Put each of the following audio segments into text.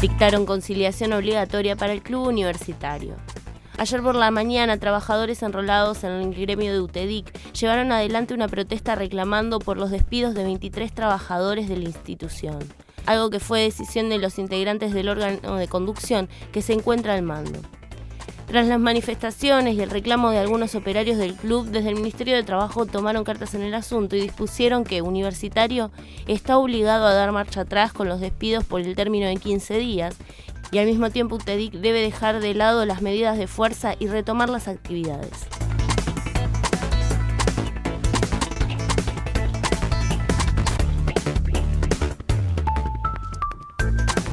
Dictaron conciliación obligatoria para el club universitario. Ayer por la mañana, trabajadores enrolados en el gremio de UTEDIC llevaron adelante una protesta reclamando por los despidos de 23 trabajadores de la institución, algo que fue decisión de los integrantes del órgano de conducción que se encuentra al mando. Tras las manifestaciones y el reclamo de algunos operarios del club, desde el Ministerio de Trabajo tomaron cartas en el asunto y dispusieron que Universitario está obligado a dar marcha atrás con los despidos por el término de 15 días y al mismo tiempo UTEDIC debe dejar de lado las medidas de fuerza y retomar las actividades.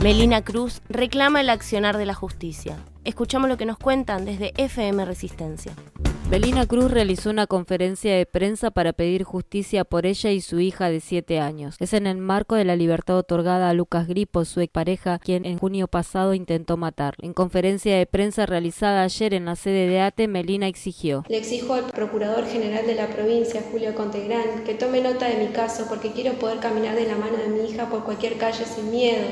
Melina Cruz reclama el accionar de la justicia. Escuchamos lo que nos cuentan desde FM Resistencia. Belina Cruz realizó una conferencia de prensa para pedir justicia por ella y su hija de 7 años. Es en el marco de la libertad otorgada a Lucas Gripo, su pareja, quien en junio pasado intentó matar. En conferencia de prensa realizada ayer en la sede de ATE, Melina exigió. Le exijo al Procurador General de la provincia, Julio Contegrán, que tome nota de mi caso porque quiero poder caminar de la mano de mi hija por cualquier calle sin miedo,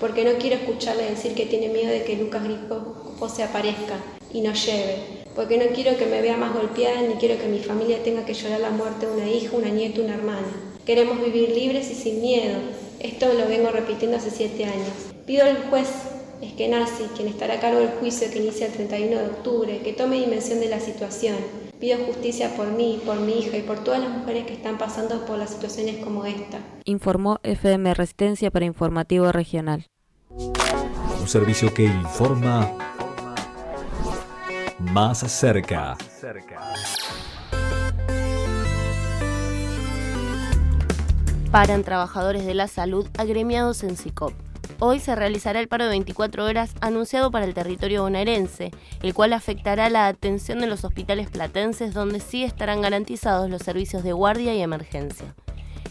porque no quiero escucharle decir que tiene miedo de que Lucas Gripo se aparezca y nos lleve porque no quiero que me vea más golpeada ni quiero que mi familia tenga que llorar la muerte de una hija, una nieta, una hermana. Queremos vivir libres y sin miedo. Esto lo vengo repitiendo hace siete años. Pido al juez Eskenazi, quien estará a cargo del juicio que inicia el 31 de octubre, que tome dimensión de la situación. Pido justicia por mí, por mi hija y por todas las mujeres que están pasando por las situaciones como esta. Informó FM Resistencia para Informativo Regional. Un servicio que informa más cerca. Paran trabajadores de la salud agremiados en SICOP. Hoy se realizará el paro de 24 horas anunciado para el territorio bonaerense, el cual afectará la atención de los hospitales platenses donde sí estarán garantizados los servicios de guardia y emergencia.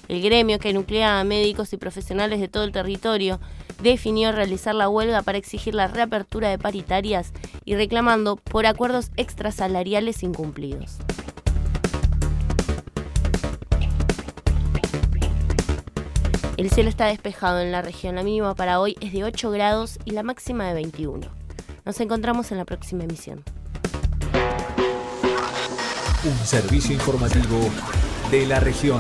El gremio, que nuclea a médicos y profesionales de todo el territorio, definió realizar la huelga para exigir la reapertura de paritarias y reclamando por acuerdos extrasalariales incumplidos. El cielo está despejado en la región. La mínima para hoy es de 8 grados y la máxima de 21. Nos encontramos en la próxima emisión. Un servicio informativo de la región.